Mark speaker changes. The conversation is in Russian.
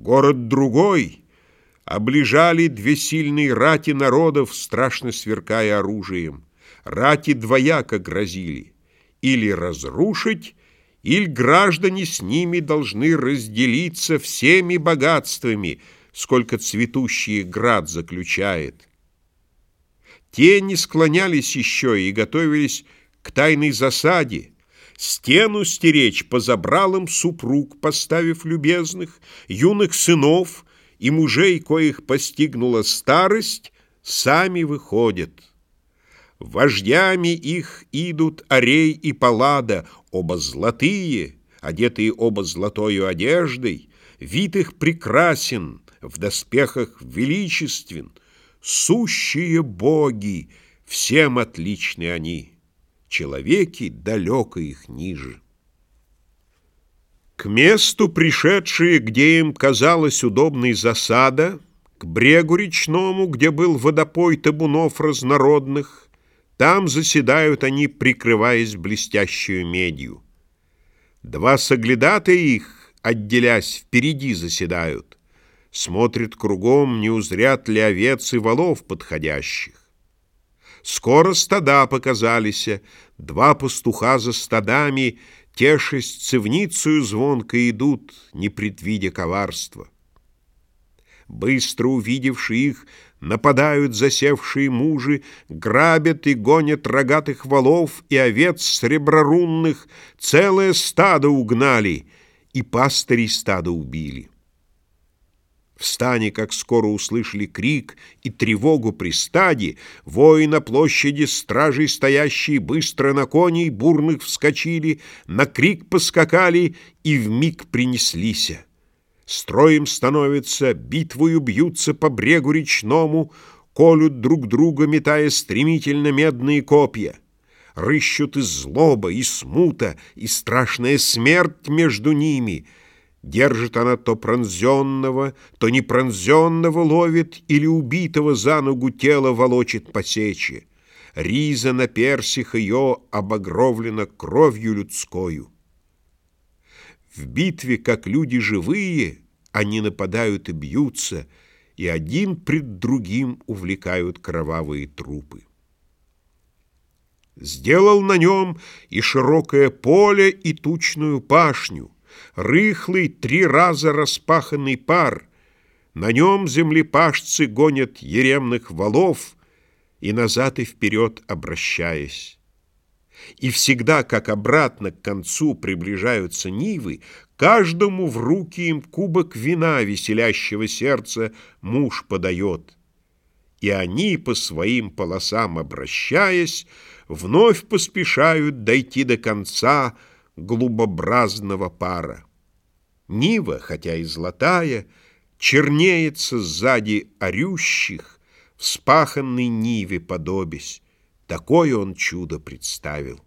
Speaker 1: Город другой облежали две сильные рати народов, страшно сверкая оружием. Рати двояко грозили или разрушить, или граждане с ними должны разделиться всеми богатствами, сколько цветущий град заключает. Те не склонялись еще и готовились к тайной засаде, Стену стеречь по забралам супруг, поставив любезных, юных сынов и мужей, коих постигнула старость, сами выходят. Вождями их идут Арей и Паллада, оба золотые, одетые оба золотою одеждой, вид их прекрасен, в доспехах величествен, сущие боги, всем отличны они человеки далеко их ниже. К месту пришедшие, где им казалась удобной засада, к брегу речному, где был водопой табунов разнородных, там заседают они, прикрываясь блестящую медью. Два соглядата их, отделясь, впереди заседают, смотрят кругом, не узрят ли овец и волов подходящих. Скоро стада показались, два пастуха за стадами, Тешись цивницею звонко идут, не предвидя коварства. Быстро увидевши их, нападают засевшие мужи, Грабят и гонят рогатых волов и овец среброрунных, Целое стадо угнали и пастырей стада убили. В стане, как скоро услышали крик и тревогу при стаде, вои на площади стражей стоящие быстро на коней бурных вскочили, на крик поскакали и в миг принеслися. Строем становятся, битвою бьются по брегу речному, колют друг друга, метая стремительно медные копья. Рыщут и злоба, и смута, и страшная смерть между ними — Держит она то пронзенного, то непронзенного ловит или убитого за ногу тело волочит по сече. Риза на персих ее обогровлена кровью людскою. В битве, как люди живые, они нападают и бьются, и один пред другим увлекают кровавые трупы. Сделал на нем и широкое поле, и тучную пашню — рыхлый, три раза распаханный пар. На нем землепашцы гонят еремных валов и назад и вперед обращаясь. И всегда, как обратно к концу приближаются нивы, каждому в руки им кубок вина веселящего сердца муж подает. И они, по своим полосам обращаясь, вновь поспешают дойти до конца глубобразного пара. Нива, хотя и золотая, чернеется сзади орющих, вспаханной Ниве подобись. Такое он чудо представил.